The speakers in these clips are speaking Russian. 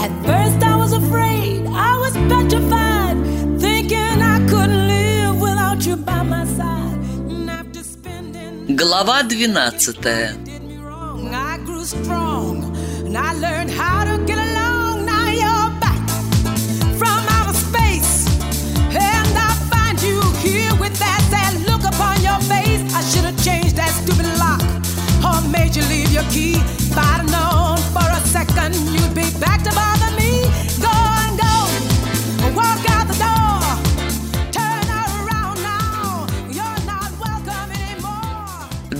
At first I was afraid, I was petrified, thinking I couldn't live without you by my side. And after spending Глава 12 did me wrong, I grew strong, and I learned how to get along. Now you're back from outer space, and I find you here with that sad look upon your face. I should have changed that stupid lock, or made you leave your key.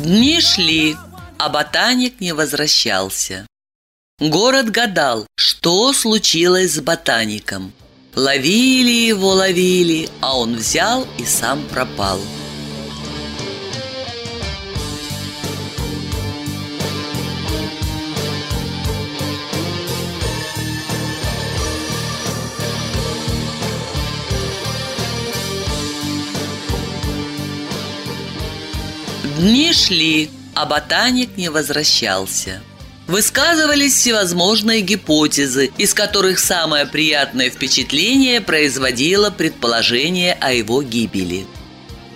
Дни шли, а ботаник не возвращался. Город гадал, что случилось с ботаником. Ловили его, ловили, а он взял и сам пропал. Дни шли, а ботаник не возвращался. Высказывались всевозможные гипотезы, из которых самое приятное впечатление производило предположение о его гибели.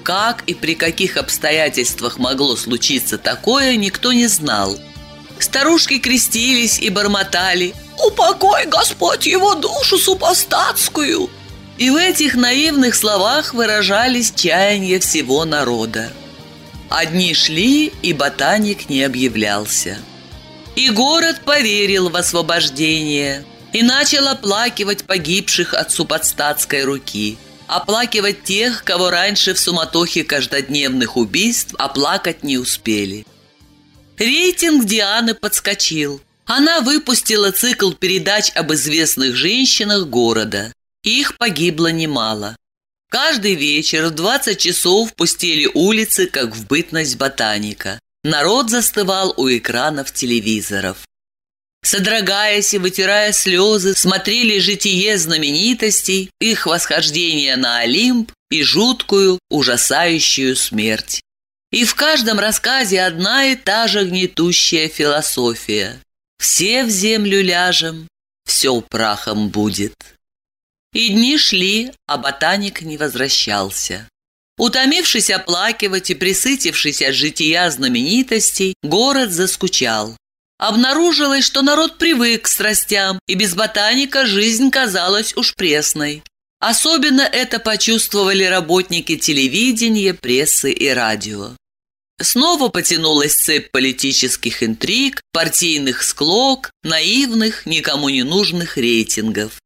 Как и при каких обстоятельствах могло случиться такое, никто не знал. Старушки крестились и бормотали «Упокой, Господь, его душу супостатскую!» И в этих наивных словах выражались чаяния всего народа. Одни шли, и ботаник не объявлялся. И город поверил в освобождение и начал оплакивать погибших от супостатской руки, оплакивать тех, кого раньше в суматохе каждодневных убийств оплакать не успели. Рейтинг Дианы подскочил. Она выпустила цикл передач об известных женщинах города. Их погибло немало. Каждый вечер в 20 часов пустели улицы, как в бытность ботаника. Народ застывал у экранов телевизоров. Содрогаясь и вытирая слезы, смотрели житие знаменитостей, их восхождение на Олимп и жуткую, ужасающую смерть. И в каждом рассказе одна и та же гнетущая философия. Все в землю ляжем, все прахом будет. И дни шли, а ботаник не возвращался. Утомившись оплакивать и присытившись от жития знаменитостей, город заскучал. Обнаружилось, что народ привык к страстям, и без ботаника жизнь казалась уж пресной. Особенно это почувствовали работники телевидения, прессы и радио. Снова потянулась цепь политических интриг, партийных склок, наивных, никому не нужных рейтингов.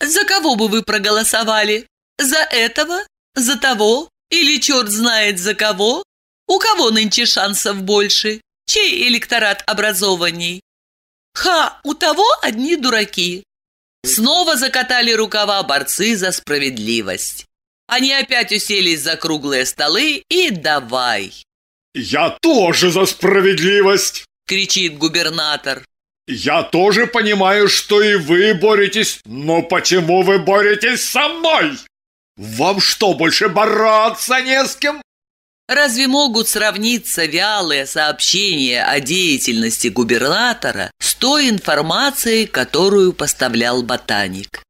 За кого бы вы проголосовали? За этого? За того? Или черт знает за кого? У кого нынче шансов больше? Чей электорат образованней? Ха, у того одни дураки. Снова закатали рукава борцы за справедливость. Они опять уселись за круглые столы и давай. Я тоже за справедливость. Кричит губернатор. Я тоже понимаю, что и вы боретесь, но почему вы боретесь со мной? Вам что, больше бороться не с кем? Разве могут сравниться вялые сообщения о деятельности губернатора с той информацией, которую поставлял ботаник?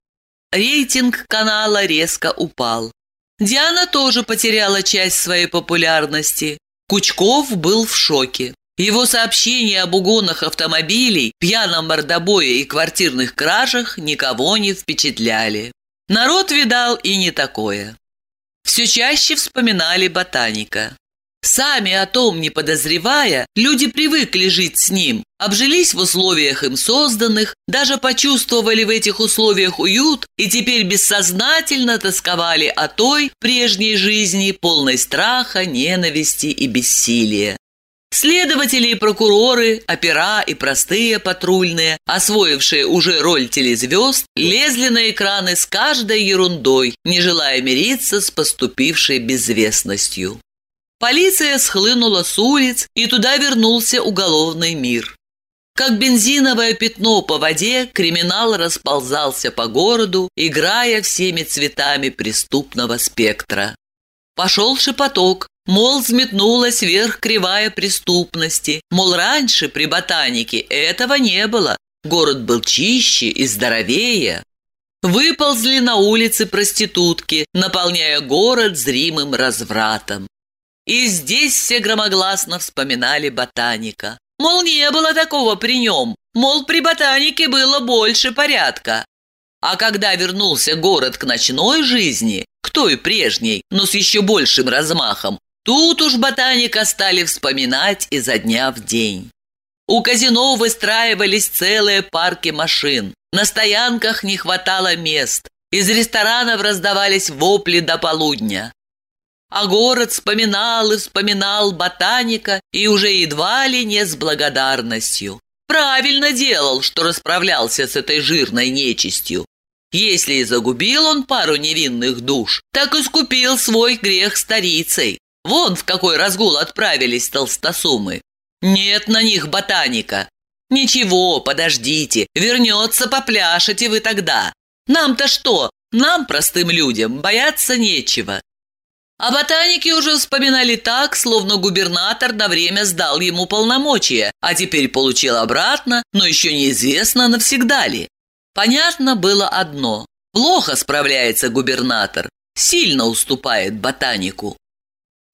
Рейтинг канала резко упал. Диана тоже потеряла часть своей популярности. Кучков был в шоке. Его сообщения об угонах автомобилей, пьяном мордобое и квартирных кражах никого не впечатляли. Народ видал и не такое. Все чаще вспоминали ботаника. Сами о том не подозревая, люди привыкли жить с ним, обжились в условиях им созданных, даже почувствовали в этих условиях уют и теперь бессознательно тосковали о той прежней жизни, полной страха, ненависти и бессилия. Следователи и прокуроры, опера и простые патрульные, освоившие уже роль телезвезд, лезли на экраны с каждой ерундой, не желая мириться с поступившей безвестностью. Полиция схлынула с улиц, и туда вернулся уголовный мир. Как бензиновое пятно по воде, криминал расползался по городу, играя всеми цветами преступного спектра. Пошел шепоток, мол, взметнулась вверх кривая преступности, мол, раньше при ботанике этого не было, Город был чище и здоровее. Выползли на улицы проститутки, наполняя город зримым развратом. И здесь все громогласно вспоминали ботаника. Мол, не было такого при нем, мол, при ботанике было больше порядка. А когда вернулся город к ночной жизни, к той прежней, но с еще большим размахом, тут уж ботаника стали вспоминать изо дня в день. У казино выстраивались целые парки машин, на стоянках не хватало мест, из ресторанов раздавались вопли до полудня. А город вспоминал и вспоминал ботаника и уже едва ли не с благодарностью. Правильно делал, что расправлялся с этой жирной нечистью. Если и загубил он пару невинных душ, так и скупил свой грех старицей. Вон в какой разгул отправились толстосумы. Нет на них ботаника. Ничего, подождите, вернется, попляшете вы тогда. Нам-то что? Нам, простым людям, бояться нечего. А ботаники уже вспоминали так, словно губернатор на время сдал ему полномочия, а теперь получил обратно, но еще неизвестно, навсегда ли. Понятно было одно. Плохо справляется губернатор, сильно уступает ботанику.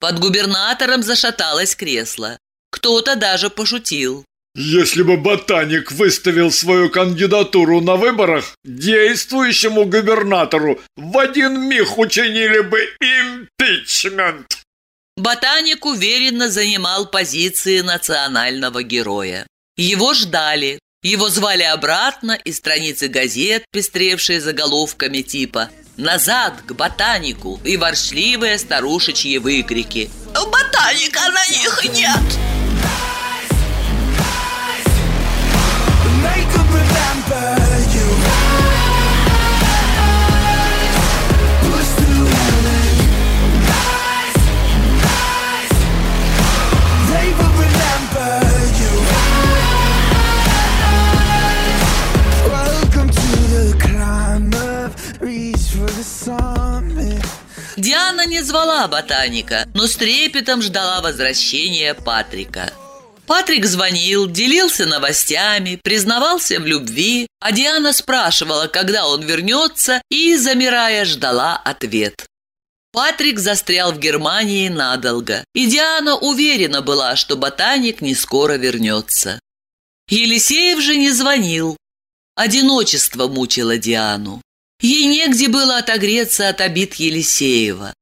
Под губернатором зашаталось кресло. Кто-то даже пошутил. Если бы ботаник выставил свою кандидатуру на выборах, действующему губернатору в один миг учинили бы импичмент. Ботаник уверенно занимал позиции национального героя. Его ждали, его звали обратно, и страницы газет, пестревшие заголовками типа «Назад, к ботанику!» и воршливые старушечьи выкрики «Ботаника на них нет!» Звала ботаника, но с трепетом ждала возвращения Патрика. Патрик звонил, делился новостями, признавался в любви, а Диана спрашивала, когда он вернется, и, замирая, ждала ответ. Патрик застрял в Германии надолго, и Диана уверена была, что ботаник не скоро вернется. Елисеев же не звонил. Одиночество мучило Диану. Ей негде было отогреться от обид Елисеева.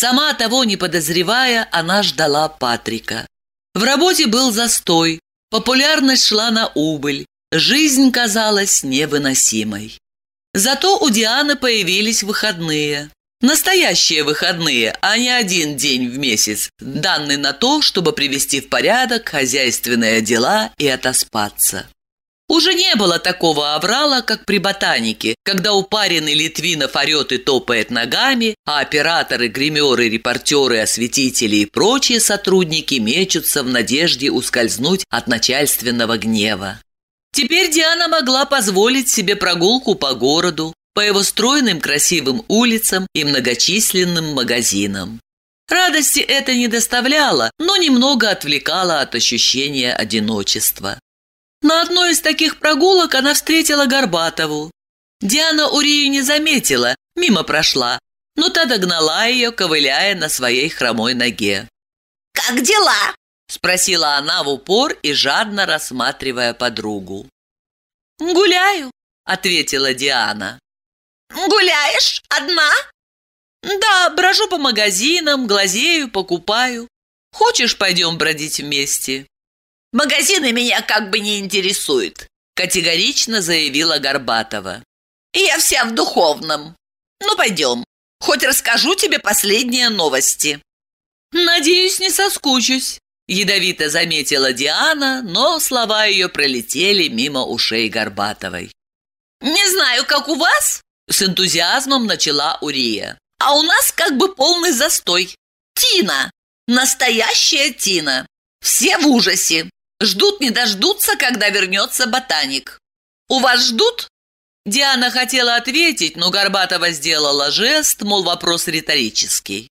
Сама того не подозревая, она ждала Патрика. В работе был застой, популярность шла на убыль, жизнь казалась невыносимой. Зато у Дианы появились выходные. Настоящие выходные, а не один день в месяц, данный на то, чтобы привести в порядок хозяйственные дела и отоспаться. Уже не было такого аврала, как при ботанике, когда упаренный Литвинов орет и топает ногами, а операторы, гримеры, репортеры, осветители и прочие сотрудники мечутся в надежде ускользнуть от начальственного гнева. Теперь Диана могла позволить себе прогулку по городу, по его стройным красивым улицам и многочисленным магазинам. Радости это не доставляло, но немного отвлекало от ощущения одиночества. На одной из таких прогулок она встретила Горбатову. Диана Урию не заметила, мимо прошла, но та догнала ее, ковыляя на своей хромой ноге. «Как дела?» – спросила она в упор и жадно рассматривая подругу. «Гуляю», – ответила Диана. «Гуляешь? Одна?» «Да, брожу по магазинам, глазею, покупаю. Хочешь, пойдем бродить вместе?» Магазины меня как бы не интересуют», – категорично заявила Горбатова. «Я вся в духовном. Ну, пойдем. Хоть расскажу тебе последние новости». «Надеюсь, не соскучусь», – ядовито заметила Диана, но слова ее пролетели мимо ушей Горбатовой. «Не знаю, как у вас», – с энтузиазмом начала Урия. «А у нас как бы полный застой. Тина. Настоящая Тина. Все в ужасе. Ждут не дождутся, когда вернется ботаник. У вас ждут?» Диана хотела ответить, но Горбатова сделала жест, мол, вопрос риторический.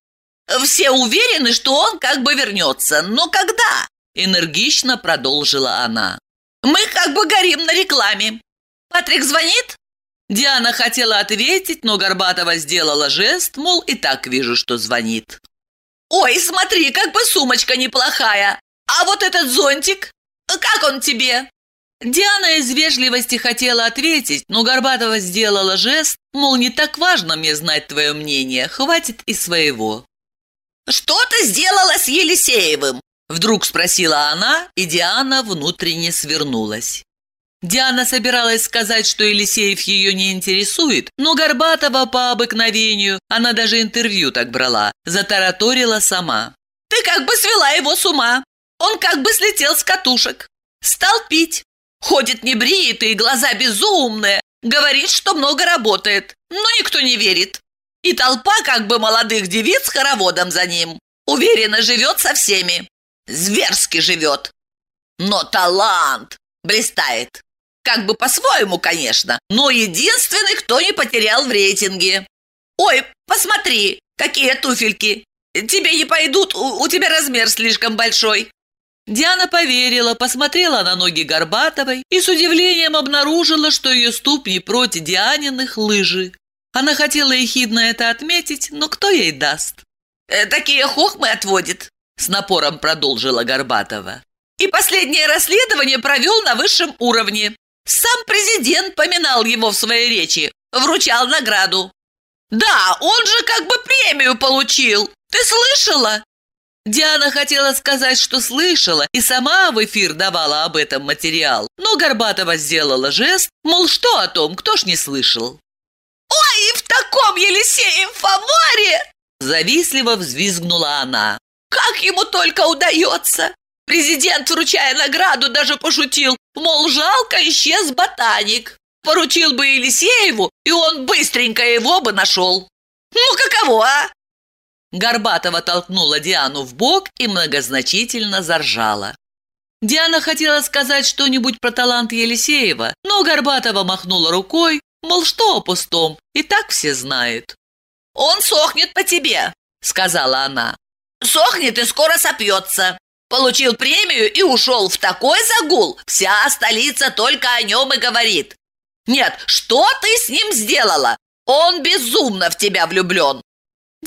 «Все уверены, что он как бы вернется, но когда?» Энергично продолжила она. Мы как бы горим на рекламе. Патрик звонит?» Диана хотела ответить, но Горбатова сделала жест, мол, и так вижу, что звонит. «Ой, смотри, как бы сумочка неплохая! А вот этот зонтик, как он тебе?» Диана из вежливости хотела ответить, но Горбатова сделала жест, мол, не так важно мне знать твое мнение, хватит и своего. «Что ты сделала с Елисеевым?» Вдруг спросила она, и Диана внутренне свернулась. Диана собиралась сказать, что Елисеев ее не интересует, но Горбатова по обыкновению, она даже интервью так брала, затараторила сама. «Ты как бы свела его с ума. Он как бы слетел с катушек. Стал пить. Ходит небритый, глаза безумные. Говорит, что много работает, но никто не верит. И толпа как бы молодых девиц хороводом за ним. Уверенно живет со всеми. Зверски живет. Но талант блистает. Как бы по-своему, конечно, но единственный, кто не потерял в рейтинге. Ой, посмотри, какие туфельки. Тебе не пойдут, у, у тебя размер слишком большой. Диана поверила, посмотрела на ноги Горбатовой и с удивлением обнаружила, что ее ступни против Дианиных лыжи. Она хотела ехидно это отметить, но кто ей даст? «Э, «Такие хохмы отводит», – с напором продолжила Горбатова. «И последнее расследование провел на высшем уровне. Сам президент поминал его в своей речи, вручал награду. Да, он же как бы премию получил. Ты слышала? Диана хотела сказать, что слышала, и сама в эфир давала об этом материал, но Горбатова сделала жест, мол, что о том, кто ж не слышал. «Ой, и в таком Елисеем фаворе!» Завистливо взвизгнула она. «Как ему только удается! Президент, вручая награду, даже пошутил, мол, жалко исчез ботаник. Поручил бы Елисееву, и он быстренько его бы нашел. Ну, каково, а? Горбатова толкнула Диану в бок и многозначительно заржала. Диана хотела сказать что-нибудь про талант Елисеева, но Горбатова махнула рукой, мол, что о пустом, и так все знают. «Он сохнет по тебе», — сказала она. «Сохнет и скоро сопьется. Получил премию и ушел в такой загул, вся столица только о нем и говорит. Нет, что ты с ним сделала? Он безумно в тебя влюблен.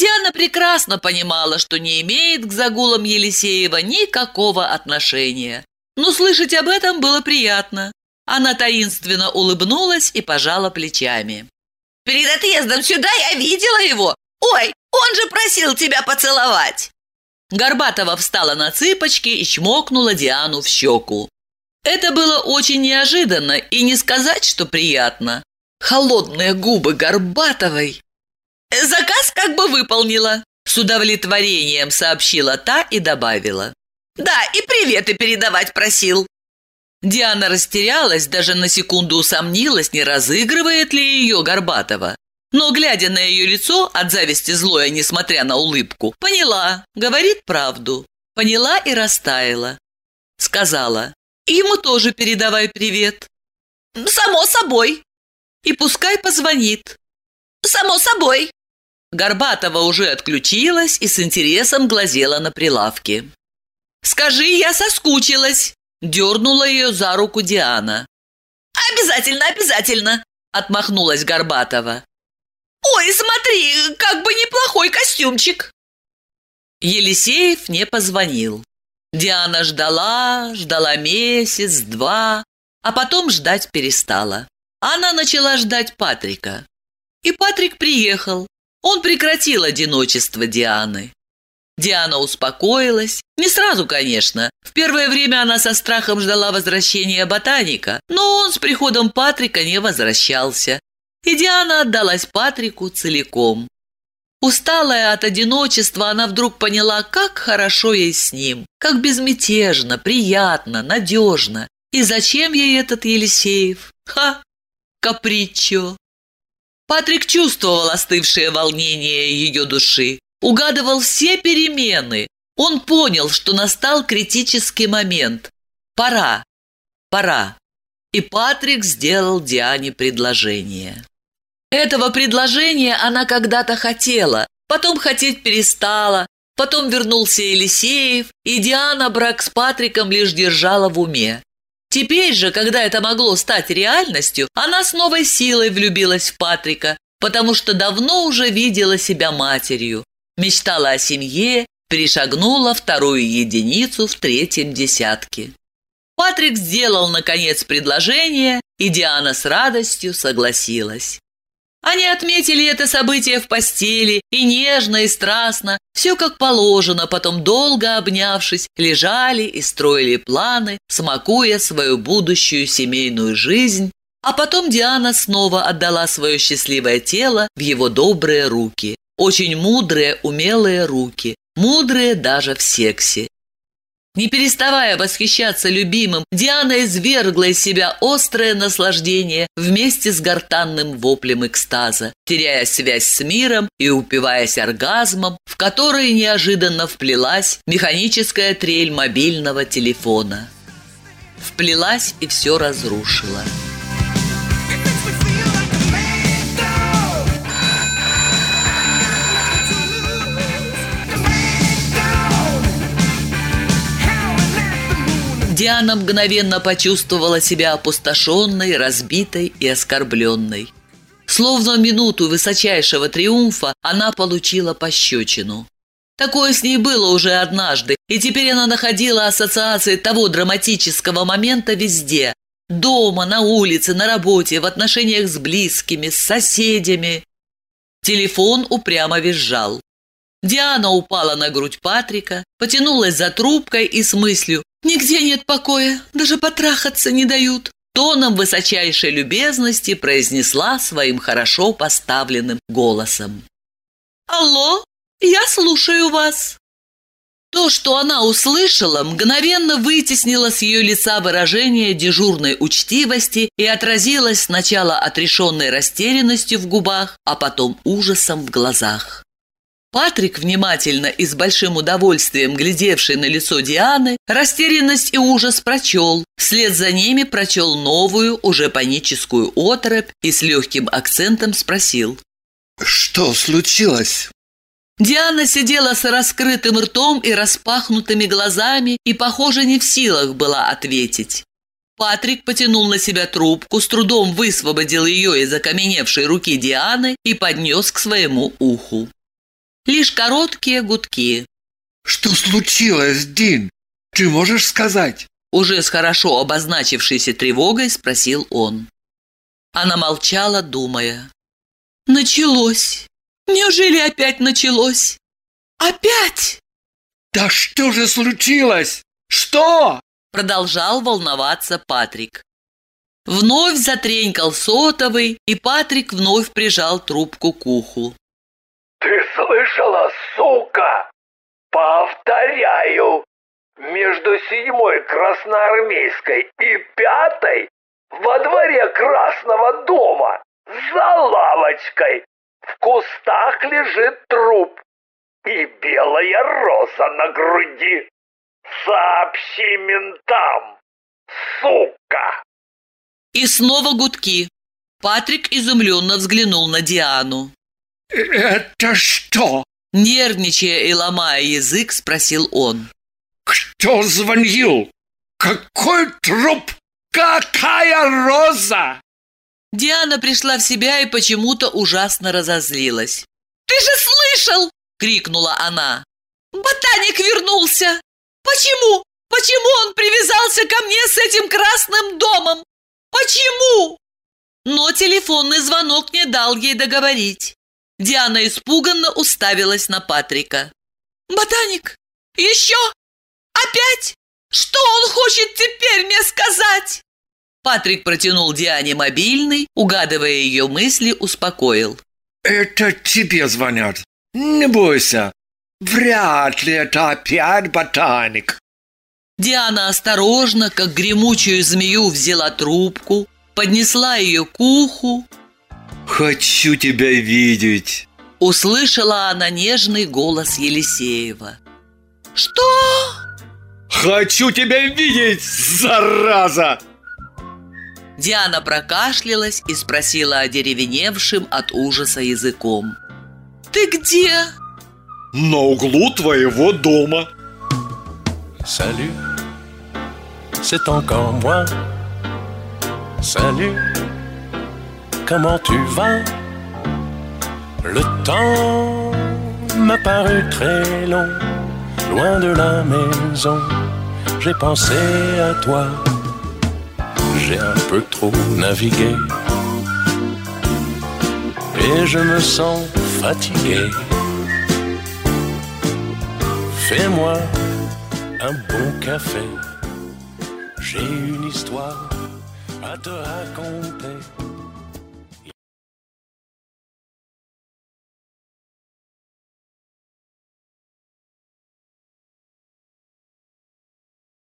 Диана прекрасно понимала, что не имеет к загулам Елисеева никакого отношения. Но слышать об этом было приятно. Она таинственно улыбнулась и пожала плечами. «Перед отъездом сюда я видела его. Ой, он же просил тебя поцеловать!» Горбатова встала на цыпочки и чмокнула Диану в щеку. Это было очень неожиданно и не сказать, что приятно. Холодные губы Горбатовой. «Заказ как бы выполнила», – с удовлетворением сообщила та и добавила. «Да, и приветы передавать просил». Диана растерялась, даже на секунду усомнилась, не разыгрывает ли ее Горбатова. Но, глядя на ее лицо, от зависти злое, несмотря на улыбку, поняла, говорит правду. Поняла и растаяла. Сказала, ему тоже передавай привет. «Само собой». «И пускай позвонит». «Само собой». Горбатова уже отключилась и с интересом глазела на прилавки. «Скажи, я соскучилась!» – дернула ее за руку Диана. «Обязательно, обязательно!» – отмахнулась Горбатова. «Ой, смотри, как бы неплохой костюмчик!» Елисеев не позвонил. Диана ждала, ждала месяц, два, а потом ждать перестала. Она начала ждать Патрика. И Патрик приехал. Он прекратил одиночество Дианы. Диана успокоилась. Не сразу, конечно. В первое время она со страхом ждала возвращения ботаника, но он с приходом Патрика не возвращался и Диана отдалась Патрику целиком. Усталая от одиночества, она вдруг поняла, как хорошо ей с ним, как безмятежно, приятно, надежно. И зачем ей этот Елисеев? Ха! Капричо! Патрик чувствовал остывшее волнение ее души, угадывал все перемены. Он понял, что настал критический момент. Пора, пора. И Патрик сделал Диане предложение. Этого предложения она когда-то хотела, потом хотеть перестала, потом вернулся Елисеев, и Диана брак с Патриком лишь держала в уме. Теперь же, когда это могло стать реальностью, она с новой силой влюбилась в Патрика, потому что давно уже видела себя матерью, мечтала о семье, перешагнула вторую единицу в третьем десятке. Патрик сделал, наконец, предложение, и Диана с радостью согласилась. Они отметили это событие в постели, и нежно, и страстно, все как положено, потом долго обнявшись, лежали и строили планы, смакуя свою будущую семейную жизнь, а потом Диана снова отдала свое счастливое тело в его добрые руки. Очень мудрые, умелые руки, мудрые даже в сексе. Не переставая восхищаться любимым, Диана извергла из себя острое наслаждение вместе с гортанным воплем экстаза, теряя связь с миром и упиваясь оргазмом, в который неожиданно вплелась механическая трель мобильного телефона. Вплелась и все разрушила. Диана мгновенно почувствовала себя опустошенной, разбитой и оскорбленной. Словно минуту высочайшего триумфа она получила пощечину. Такое с ней было уже однажды, и теперь она находила ассоциации того драматического момента везде. Дома, на улице, на работе, в отношениях с близкими, с соседями. Телефон упрямо визжал. Диана упала на грудь Патрика, потянулась за трубкой и с мыслью «Нигде нет покоя, даже потрахаться не дают», тоном высочайшей любезности произнесла своим хорошо поставленным голосом. «Алло, я слушаю вас». То, что она услышала, мгновенно вытеснило с ее лица выражение дежурной учтивости и отразилось сначала отрешенной растерянностью в губах, а потом ужасом в глазах. Патрик, внимательно и с большим удовольствием глядевший на лицо Дианы, растерянность и ужас прочел. Вслед за ними прочел новую, уже паническую оторопь и с легким акцентом спросил. «Что случилось?» Диана сидела с раскрытым ртом и распахнутыми глазами и, похоже, не в силах была ответить. Патрик потянул на себя трубку, с трудом высвободил ее из окаменевшей руки Дианы и поднес к своему уху. Лишь короткие гудки. «Что случилось, Дин? Ты можешь сказать?» Уже с хорошо обозначившейся тревогой спросил он. Она молчала, думая. «Началось! Неужели опять началось? Опять?» «Да что же случилось? Что?» Продолжал волноваться Патрик. Вновь затренькал сотовый, и Патрик вновь прижал трубку к уху. Слышала, сука? Повторяю, между седьмой красноармейской и пятой во дворе Красного дома за лавочкой в кустах лежит труп и белая роза на груди. Сообщи ментам, сука! И снова гудки. Патрик изумленно взглянул на Диану. «Это что?» Нервничая и ломая язык, спросил он. «Кто звонил? Какой труп? Какая роза?» Диана пришла в себя и почему-то ужасно разозлилась. «Ты же слышал!» — крикнула она. «Ботаник вернулся! Почему? Почему он привязался ко мне с этим красным домом? Почему?» Но телефонный звонок не дал ей договорить. Диана испуганно уставилась на Патрика. «Ботаник! Еще? Опять? Что он хочет теперь мне сказать?» Патрик протянул Диане мобильный, угадывая ее мысли, успокоил. «Это тебе звонят. Не бойся. Вряд ли это опять ботаник». Диана осторожно, как гремучую змею, взяла трубку, поднесла ее к уху, «Хочу тебя видеть!» Услышала она нежный голос Елисеева. «Что?» «Хочу тебя видеть, зараза!» Диана прокашлялась и спросила одеревеневшим от ужаса языком. «Ты где?» «На углу твоего дома». Salut, c'est encore moi. Salut, comment tu vas Le temps m'a paru très long, loin de la maison. J'ai pensé à toi, j'ai un peu trop navigué et je me sens fatigué. Fais-moi un bon café, j'ai une histoire à te raconter.